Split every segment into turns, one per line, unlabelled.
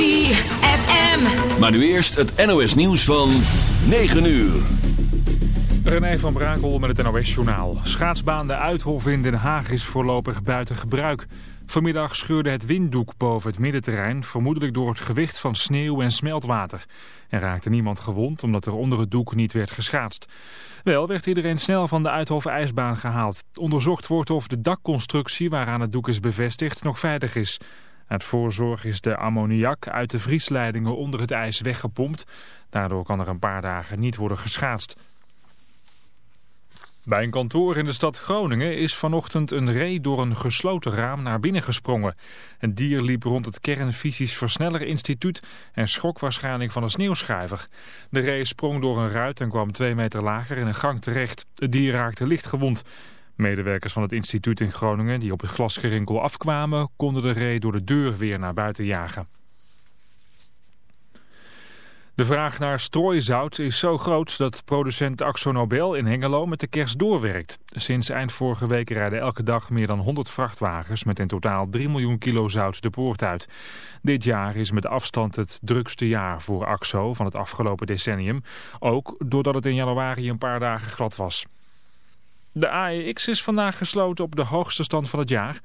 ZFM.
Maar nu eerst het NOS nieuws van 9 uur.
René van Brakel met het NOS-journaal. Schaatsbaan de Uithof in Den Haag is voorlopig buiten gebruik. Vanmiddag scheurde het winddoek boven het middenterrein... vermoedelijk door het gewicht van sneeuw en smeltwater. Er raakte niemand gewond omdat er onder het doek niet werd geschaatst. Wel werd iedereen snel van de Uithof ijsbaan gehaald. Onderzocht wordt of de dakconstructie waaraan het doek is bevestigd nog veilig is... Uit voorzorg is de ammoniak uit de vriesleidingen onder het ijs weggepompt. Daardoor kan er een paar dagen niet worden geschaatst. Bij een kantoor in de stad Groningen is vanochtend een ree door een gesloten raam naar binnen gesprongen. Een dier liep rond het kernfysisch versnellerinstituut en schrok waarschijnlijk van een sneeuwschuiver. De ree sprong door een ruit en kwam twee meter lager in een gang terecht. Het dier raakte licht gewond. Medewerkers van het instituut in Groningen die op het glasgerinkel afkwamen... konden de ree door de deur weer naar buiten jagen. De vraag naar strooizout is zo groot dat producent Axo Nobel in Hengelo met de kerst doorwerkt. Sinds eind vorige week rijden elke dag meer dan 100 vrachtwagens met in totaal 3 miljoen kilo zout de poort uit. Dit jaar is met afstand het drukste jaar voor Axo van het afgelopen decennium. Ook doordat het in januari een paar dagen glad was. De AEX is vandaag gesloten op de hoogste stand van het jaar.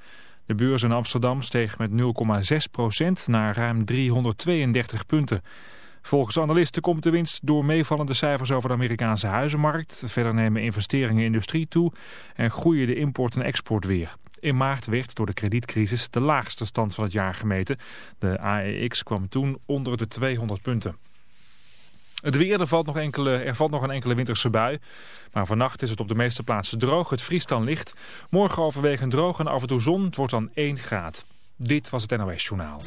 De beurs in Amsterdam steeg met 0,6% naar ruim 332 punten. Volgens analisten komt de winst door meevallende cijfers over de Amerikaanse huizenmarkt. Verder nemen investeringen in industrie toe en groeien de import en export weer. In maart werd door de kredietcrisis de laagste stand van het jaar gemeten. De AEX kwam toen onder de 200 punten. Het weer, er valt, nog enkele, er valt nog een enkele winterse bui. Maar vannacht is het op de meeste plaatsen droog. Het vriest dan licht. Morgen overwegend droog en af en toe zon. Het wordt dan 1 graad. Dit was het NOS Journaal.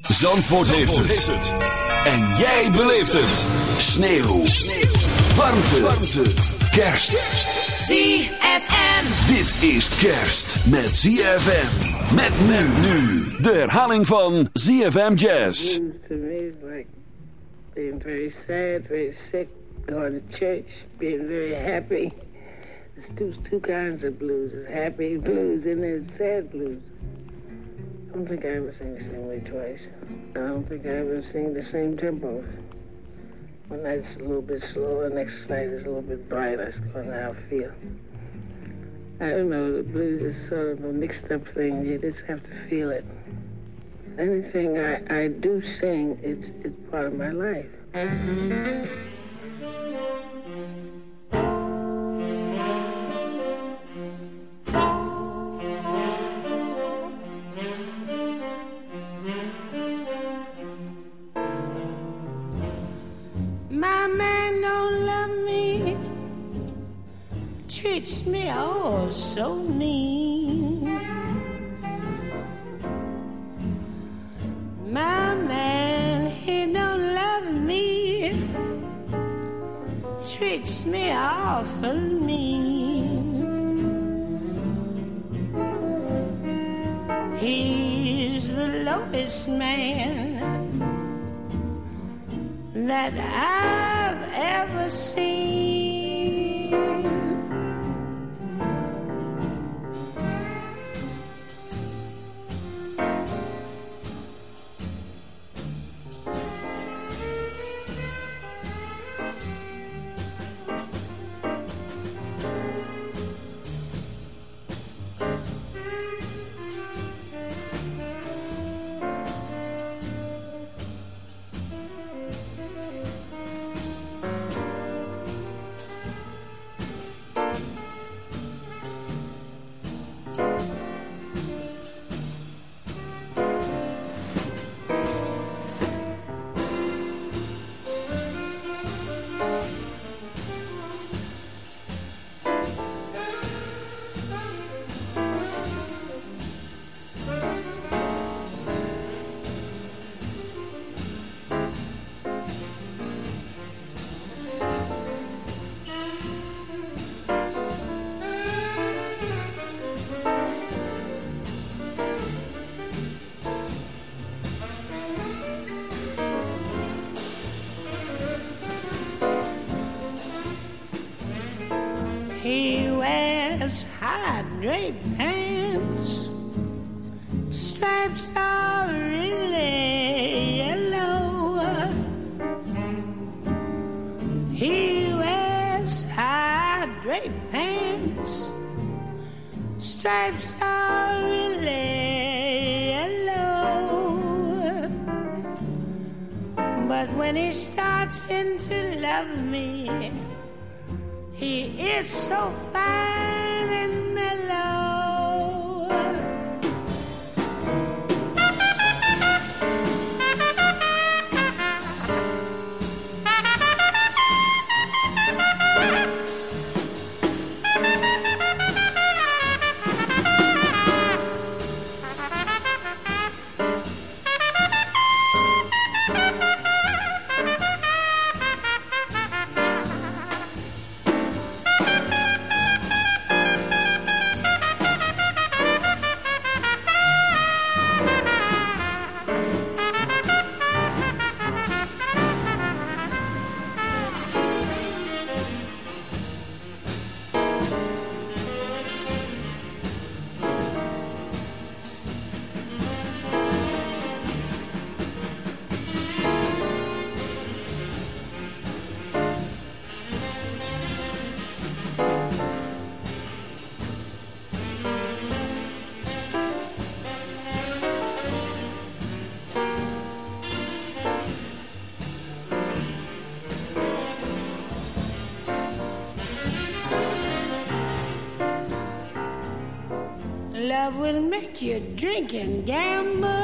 Zandvoort, heeft, het. En jij beleeft het. Sneeuw. Warmte. Warmte. Kerst.
ZFM.
Dit is kerst met ZFM. Met men nu. De herhaling van ZFM Jazz.
blues to me is like being very sad, very sick, going to church, being very happy. There's two, two kinds of blues. There's happy blues and there's sad blues. I don't think I ever sing the same way twice. I don't think I ever sing the same tempo. One night's a little bit slower, next night is a little bit brighter. That's kind of how I feel. I don't know, the blues is sort of a mixed up thing. You just have to feel it anything I, I do sing, it's, it's part of my life.
My man don't love me, treats me oh so mean. My man, he don't love me, treats me awful mean. He's the lowest man that I've ever seen. great drinking, gambling.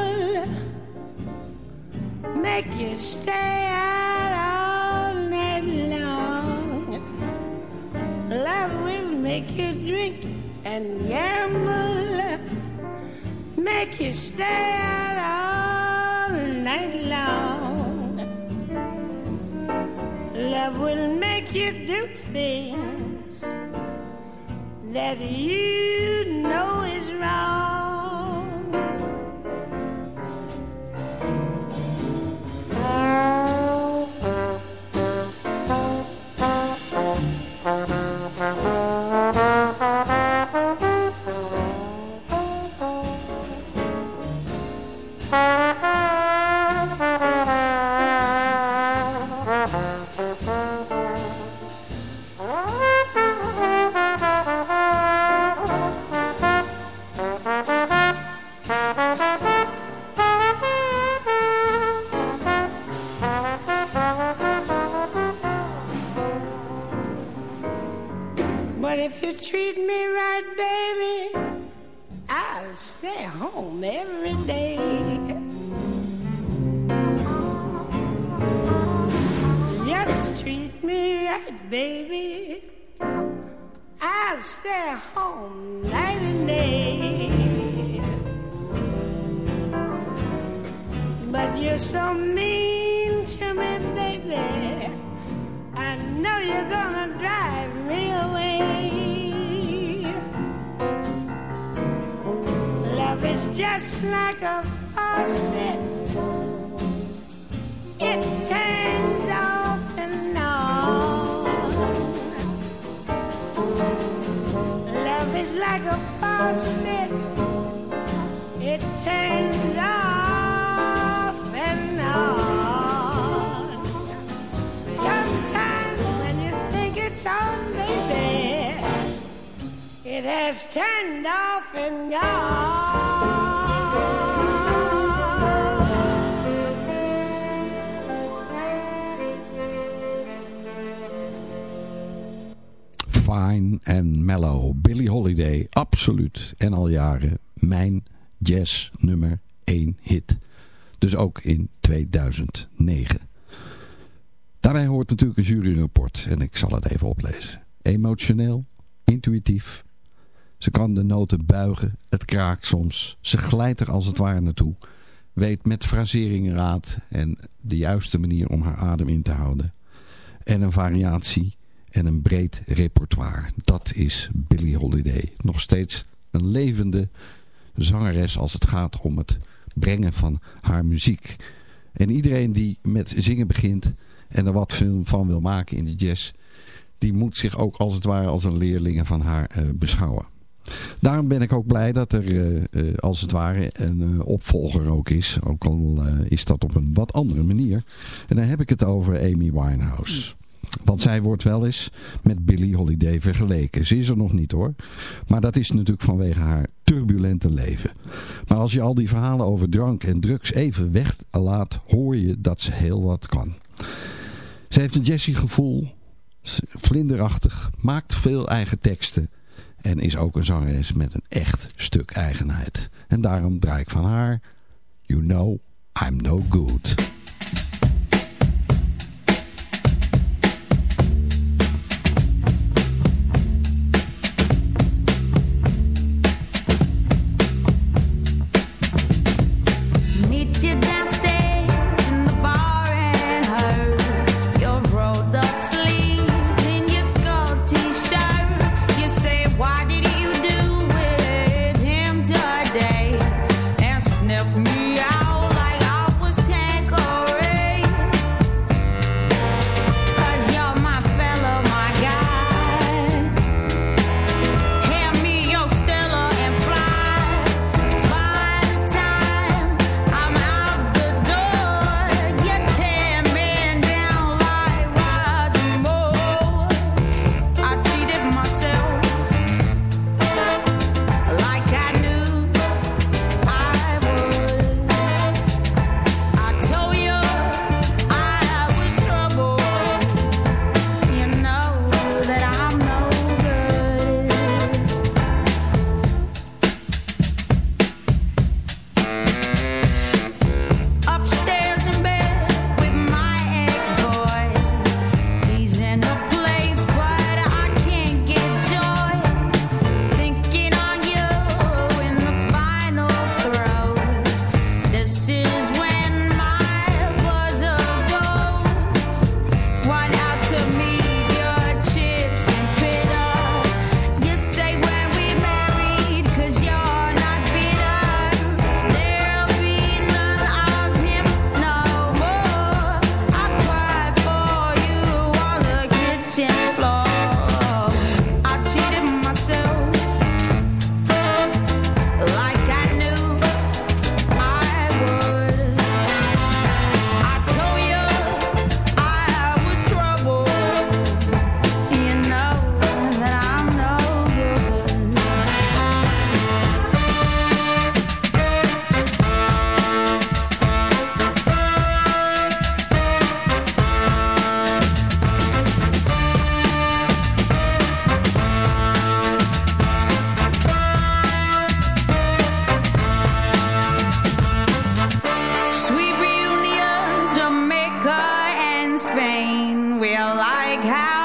Dus ook in 2009. Daarbij hoort natuurlijk een juryrapport en ik zal het even oplezen. Emotioneel, intuïtief. Ze kan de noten buigen, het kraakt soms. Ze glijdt er als het ware naartoe. Weet met frasering raad en de juiste manier om haar adem in te houden. En een variatie en een breed repertoire. Dat is Billie Holiday. Nog steeds een levende zangeres als het gaat om het brengen van haar muziek. En iedereen die met zingen begint en er wat van wil maken in de jazz... die moet zich ook als het ware als een leerling van haar uh, beschouwen.
Daarom ben ik ook blij dat er als het ware een opvolger ook is. Ook al is dat op een wat andere manier. En dan heb ik het over Amy Winehouse. Want zij wordt wel eens met Billie Holiday vergeleken. Ze is er nog niet hoor. Maar dat is natuurlijk vanwege haar turbulente leven. Maar als je al die verhalen over drank en drugs even weglaat, hoor je dat ze heel wat kan. Ze heeft een Jessie gevoel, vlinderachtig, maakt veel eigen teksten. En is ook een zangeres met een echt stuk eigenheid. En daarom draai ik van haar You Know I'm No Good.
we're like how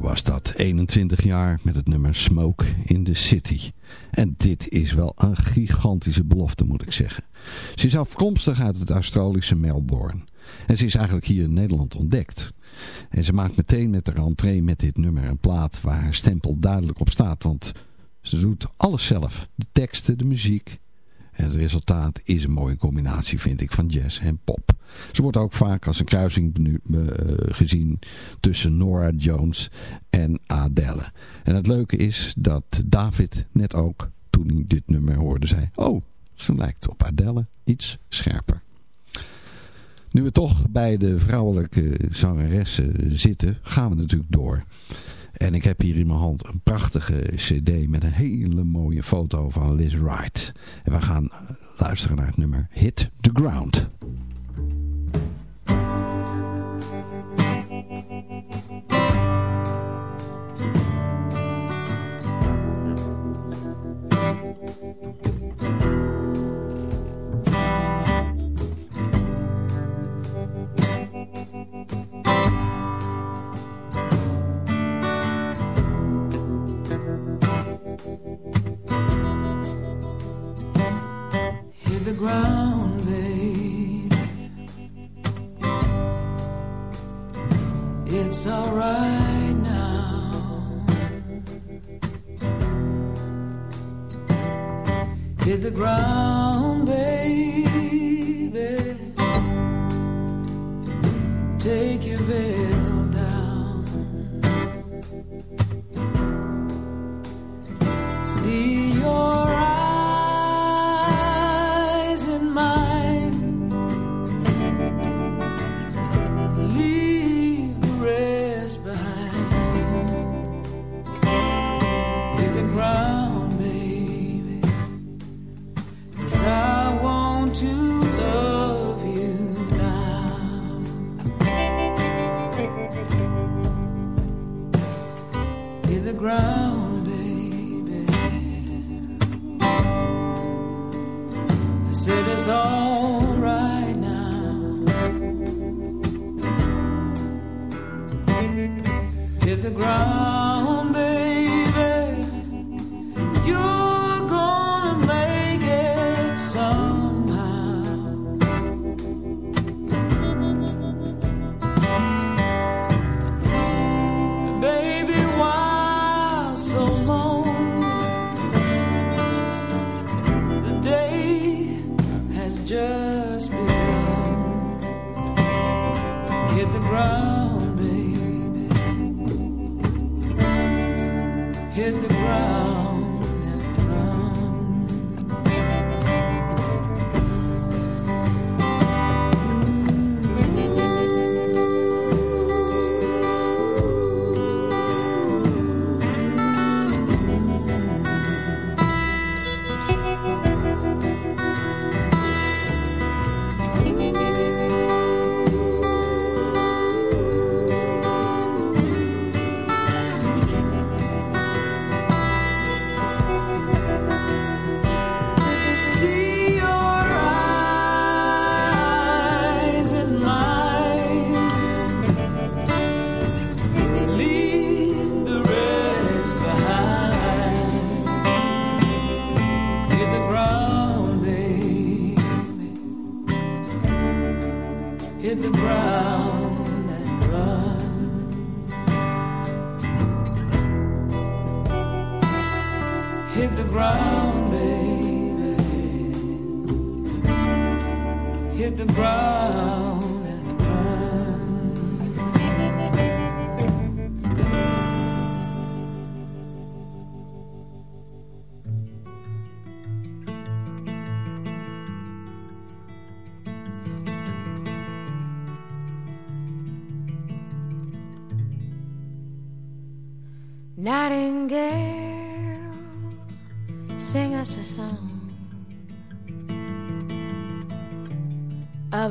Was
dat, 21 jaar met het nummer Smoke in the City. En dit is wel een gigantische belofte moet ik zeggen. Ze is afkomstig uit het Australische Melbourne. En ze is eigenlijk hier in Nederland ontdekt. En ze maakt meteen met haar entree met dit nummer een plaat waar haar stempel duidelijk op staat. Want ze doet alles zelf. De teksten, de muziek. En het resultaat is een mooie combinatie vind ik van jazz en pop. Ze wordt ook vaak als een kruising uh, gezien tussen Nora Jones en Adele. En het leuke is dat David net ook, toen hij dit nummer hoorde, zei... Oh, ze lijkt op Adele iets scherper. Nu we toch bij de vrouwelijke zangeressen zitten, gaan we natuurlijk door. En ik heb hier in mijn hand een prachtige cd met een hele mooie foto van Liz Wright. En we gaan luisteren naar het nummer Hit the Ground. Ground, baby. It's alright now. Hit the ground, baby. Take your veil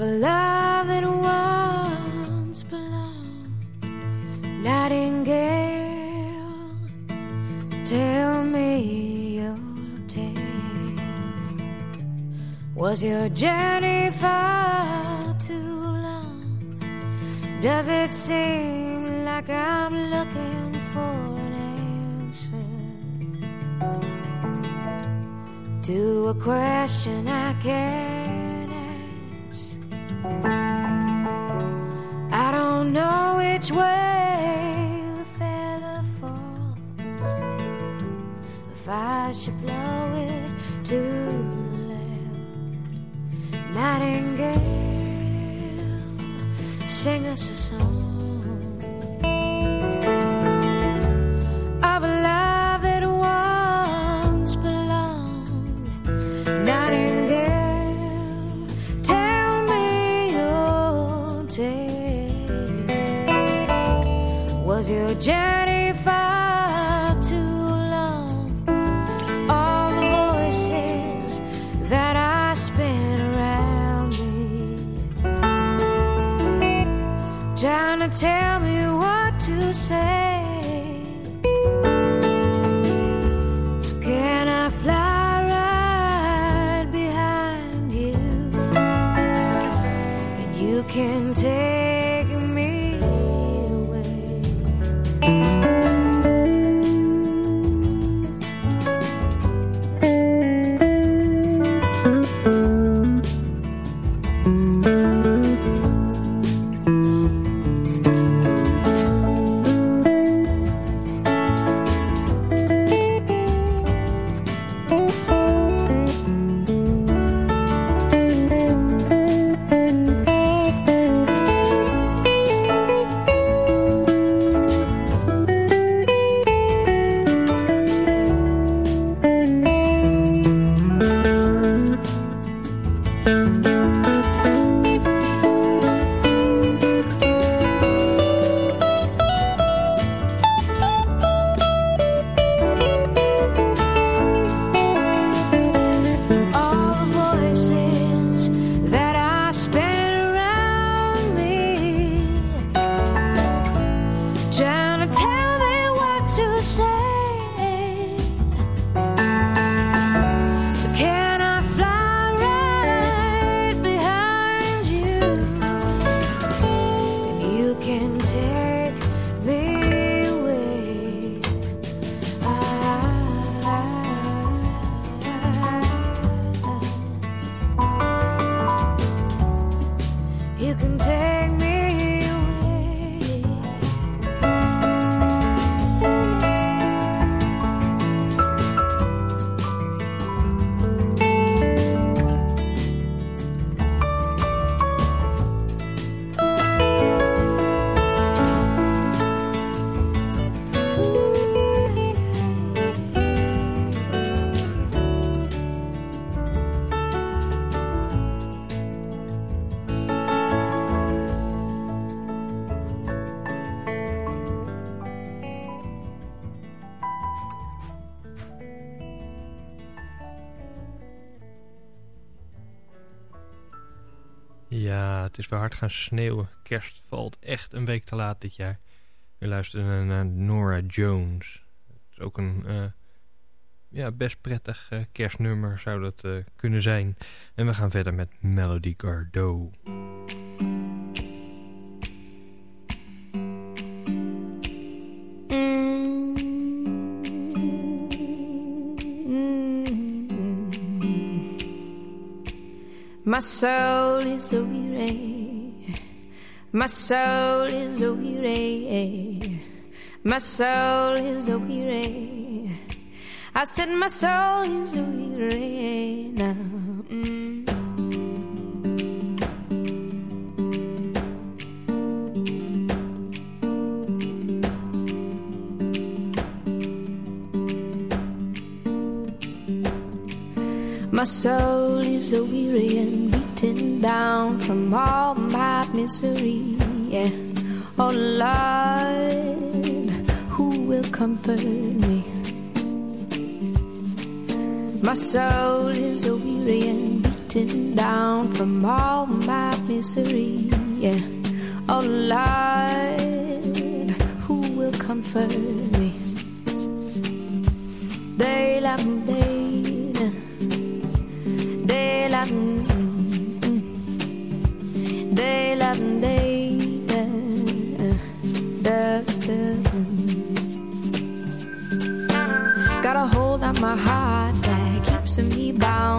a love that once belonged. Nightingale, tell me your tale. Was your journey far too long? Does it seem like I'm looking for an answer to a question I can't I should blow it to the left, nightingale, sing us a song. say
Hard gaan sneeuwen. Kerst valt echt een week te laat dit jaar. We luisteren naar Nora Jones. Het is ook een eh, ja, best prettig eh, kerstnummer zou dat eh, kunnen zijn. En we gaan verder met Melody Gardot.
My soul is a weary. My soul is a weary. My soul is a weary. I said my soul is a weary now. Mm. My soul is a weary and down from all my misery. Yeah. Oh Lord, who will comfort me? My soul is a weary and beaten down from all my misery. Yeah. Oh Lord, who will comfort me? They love me. They
to me bound.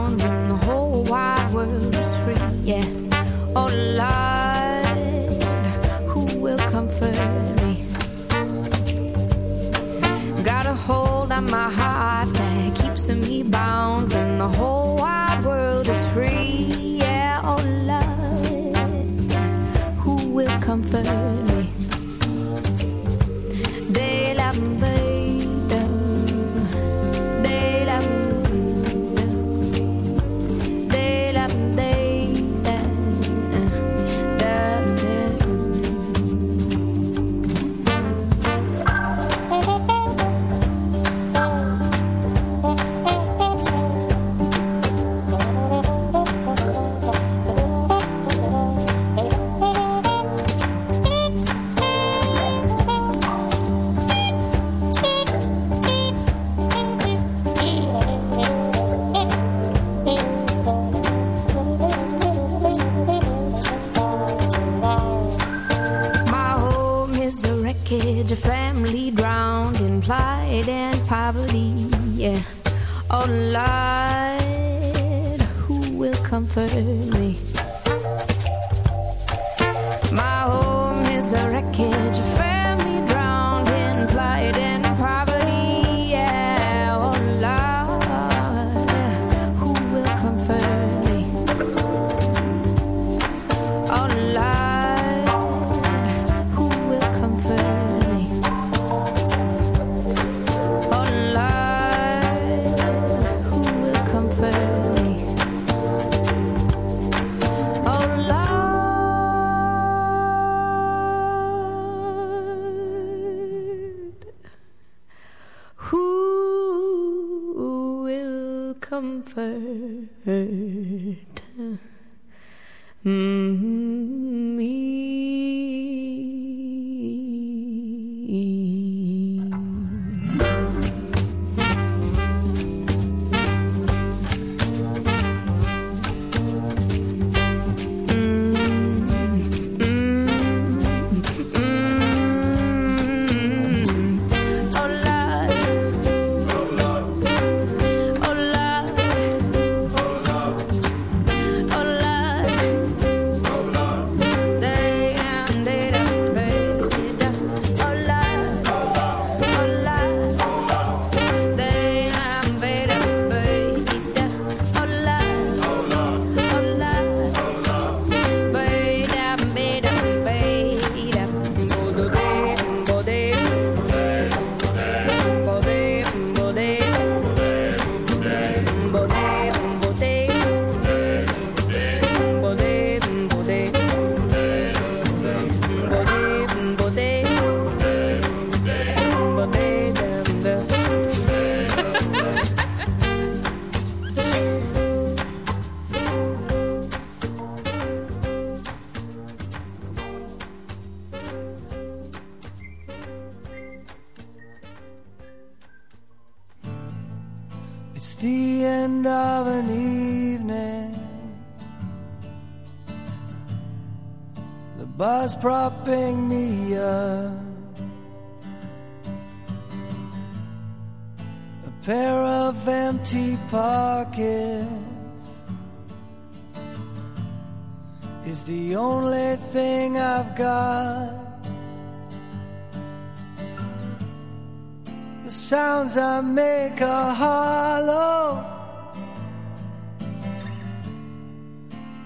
I make a hollow.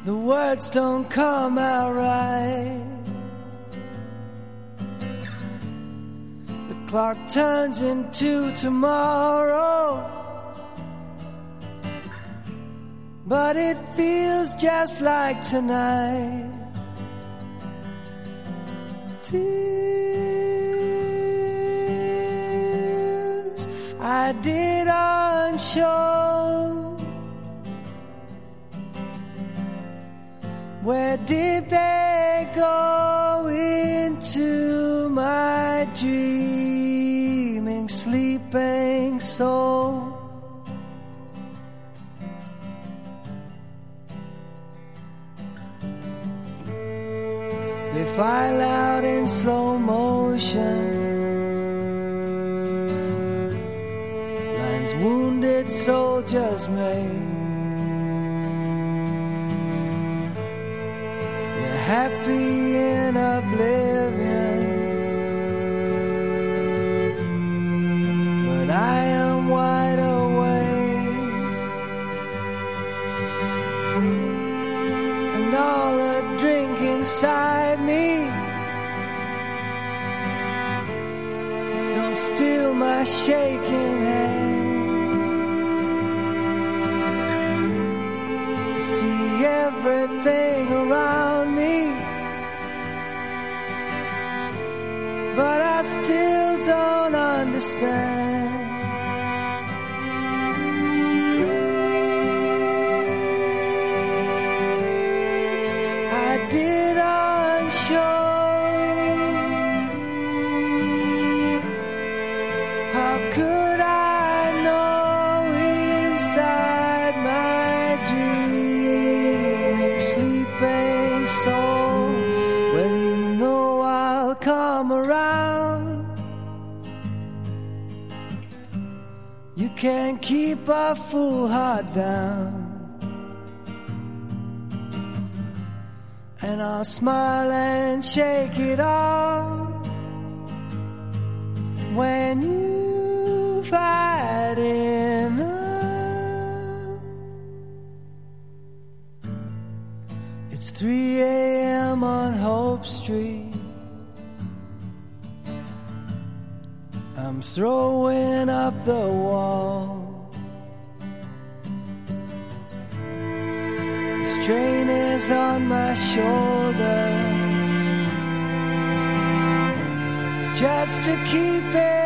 The words don't come out right. The clock turns into tomorrow. But it feels just like tonight. I didn't show. Where did they go into my dreaming, sleeping soul? They file out in slow motion. Soldiers made. They're happy down. And I'll smile and shake it off when you've had enough. It's 3 a.m. on Hope Street. I'm throwing up the wall. Train on my shoulder just to keep it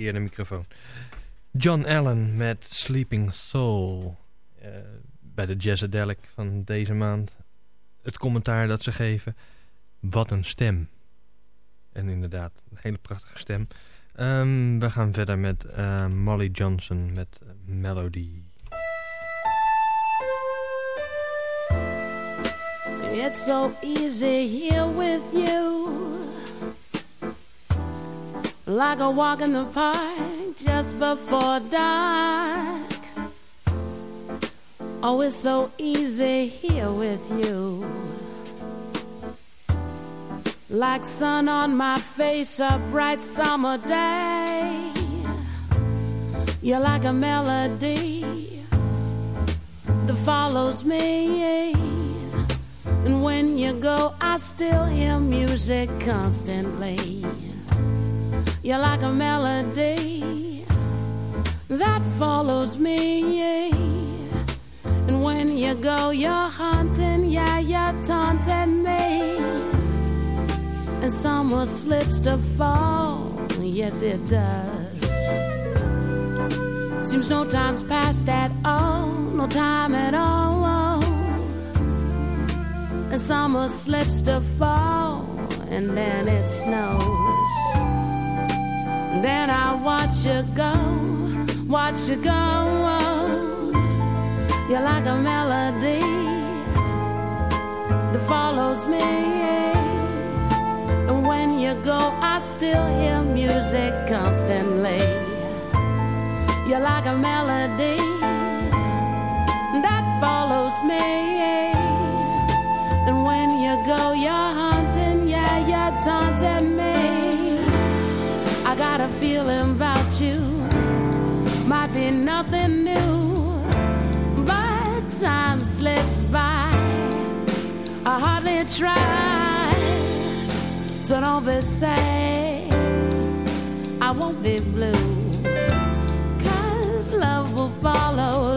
Verkeerde microfoon. John Allen met Sleeping Soul. Eh, bij de Jazzadelic van deze maand. Het commentaar dat ze geven. Wat een stem. En inderdaad, een hele prachtige stem. Ehm, we gaan verder met eh, Molly Johnson met Melody.
It's so easy here with you. Like a walk in the park just before dark. Oh, it's so easy here with you. Like sun on my face, a bright summer day. You're like a melody that follows me. And when you go, I still hear music constantly. You're like a melody that follows me. And when you go, you're haunting, yeah, you're taunting me. And summer slips to fall, yes, it does. Seems no time's passed at all, no time at all. And summer slips to fall, and then it snows. Then I watch you go, watch you go. You're like a melody that follows me. And when you go, I still hear music constantly. You're like a melody that follows me. And when you go, you're haunting, got a feeling about you, might be nothing new, but time slips by. I hardly try, so don't be sad. I won't be blue, cause love
that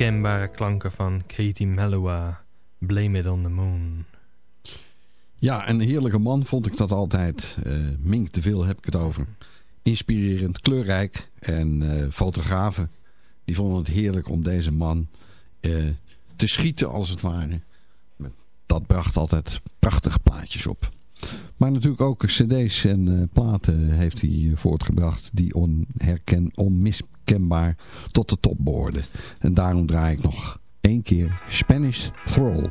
onmiskenbare klanken van Katie Melua. Blame it on the moon.
Ja, een heerlijke man vond ik dat altijd. Uh, Mink te veel heb ik het over. Inspirerend, kleurrijk en uh, fotografen. Die vonden het heerlijk om deze man uh, te schieten als het ware. Dat bracht altijd prachtige plaatjes op. Maar natuurlijk ook cd's en platen heeft hij voortgebracht die onherken, onmiskenbaar tot de top behoorden. En daarom draai ik nog één keer Spanish Thrall.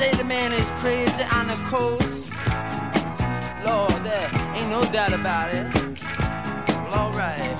Say the man is crazy on the coast. Lord, there ain't no doubt about it. Well, alright.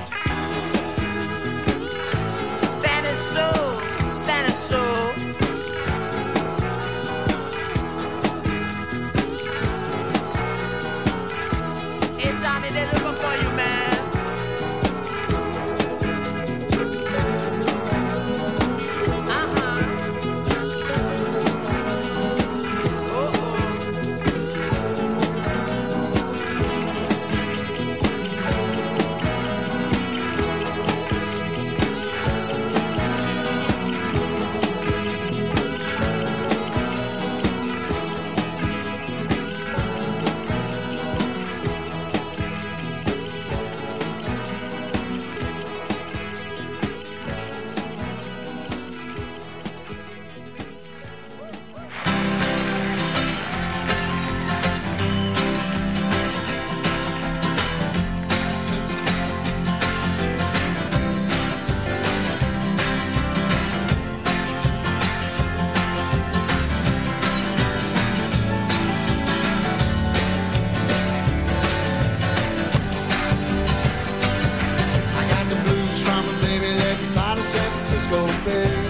open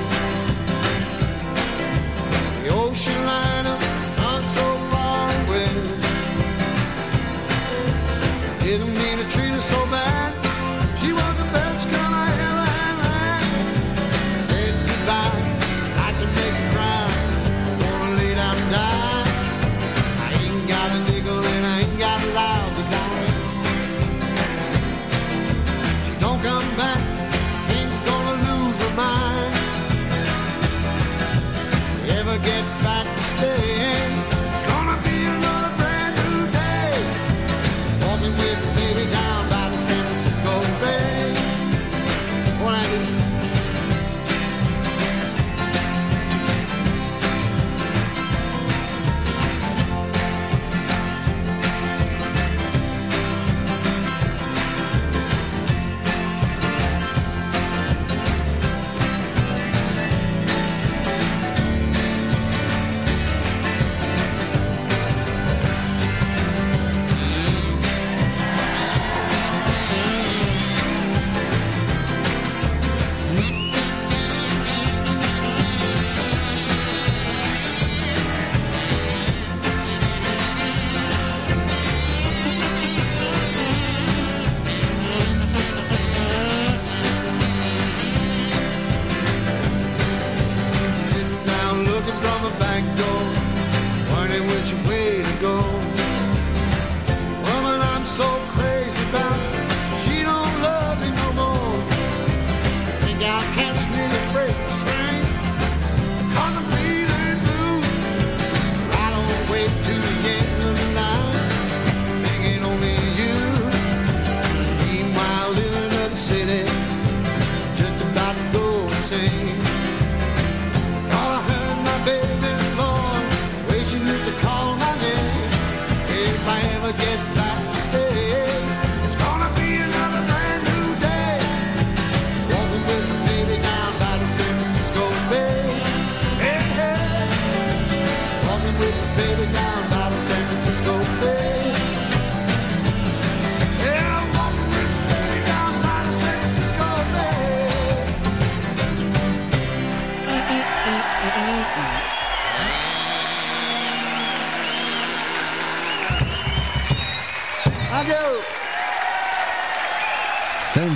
I'll
catch me the first.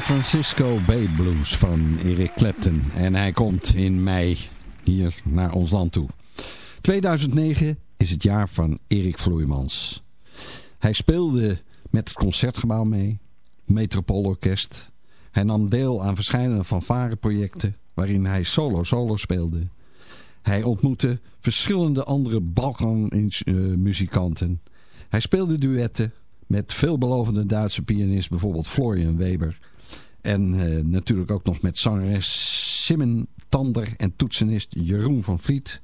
Francisco Bay
Blues van Eric Clapton. En hij komt in mei hier naar ons land toe. 2009 is het jaar van Erik Vloeimans. Hij speelde met het Concertgebouw mee, Metropoolorkest. Hij nam deel aan verschillende fanfareprojecten waarin hij solo-solo speelde. Hij ontmoette verschillende andere Balkan-muzikanten. Hij speelde duetten met veelbelovende Duitse pianist, bijvoorbeeld Florian Weber. En uh, natuurlijk ook nog met zangeres Simon Tander en toetsenist Jeroen van Vliet.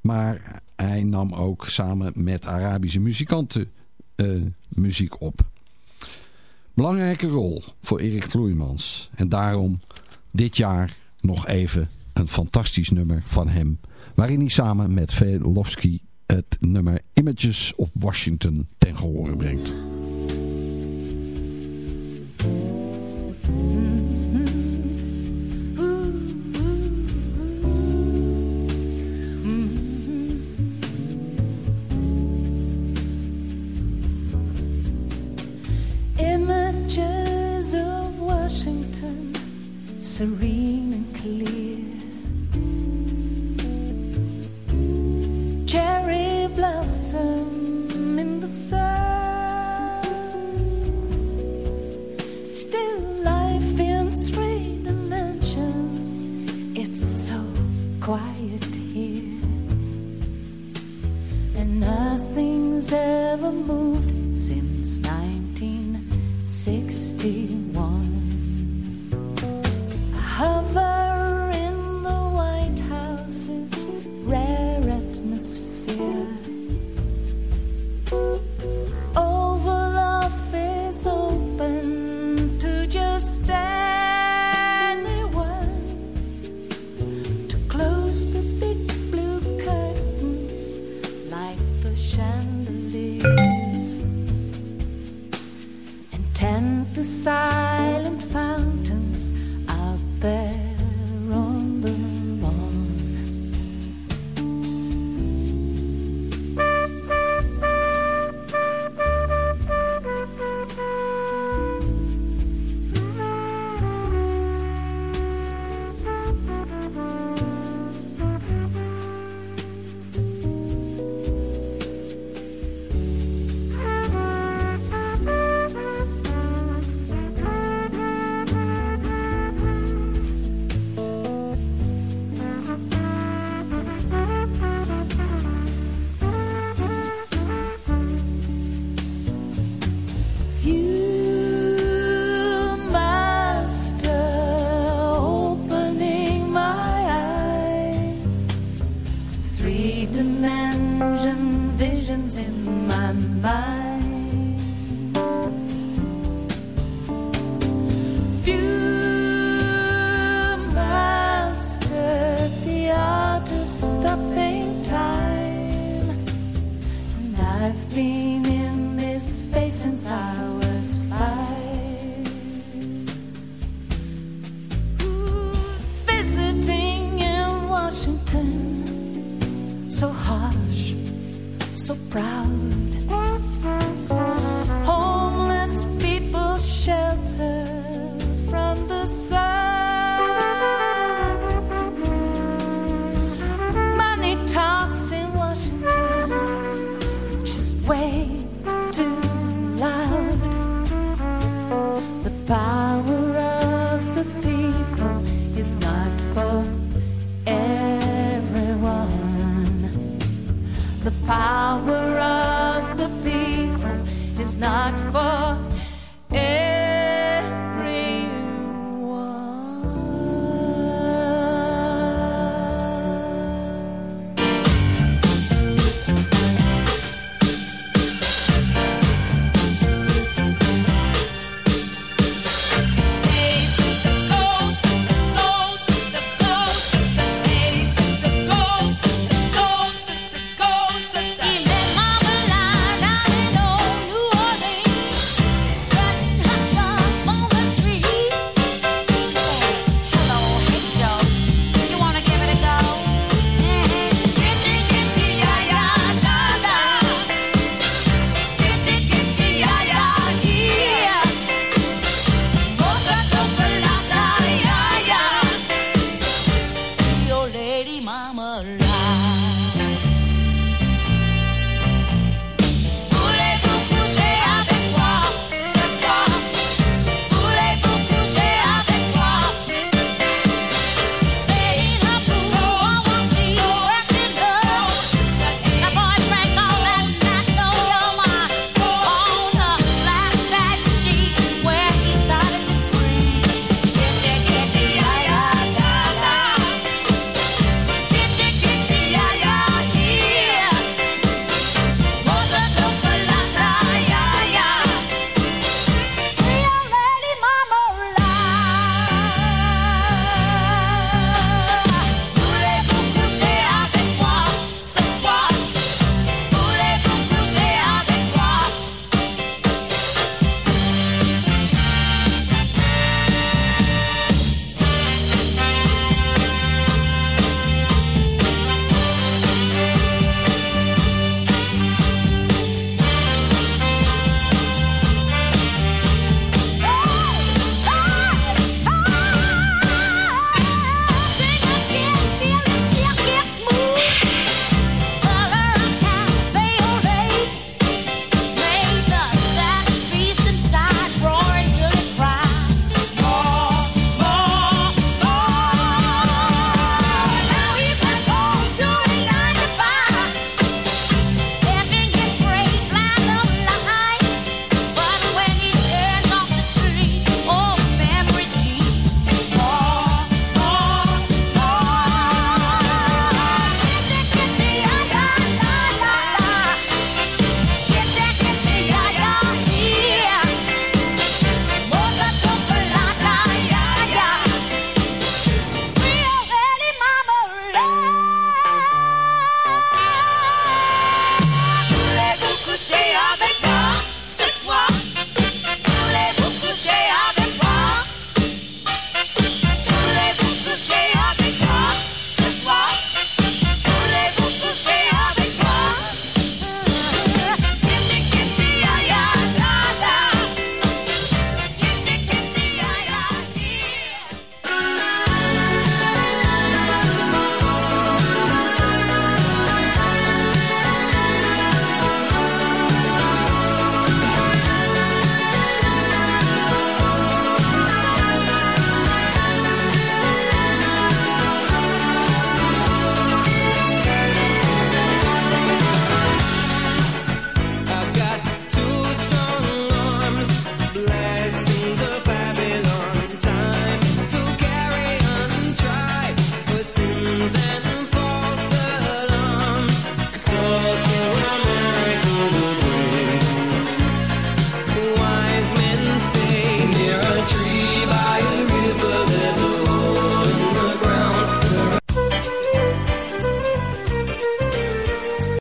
Maar hij nam ook samen met Arabische muzikanten uh, muziek op. Belangrijke rol voor Erik Vloeimans. En daarom dit jaar nog even een fantastisch nummer van hem. Waarin hij samen met Velofsky het nummer Images of Washington ten gehore brengt.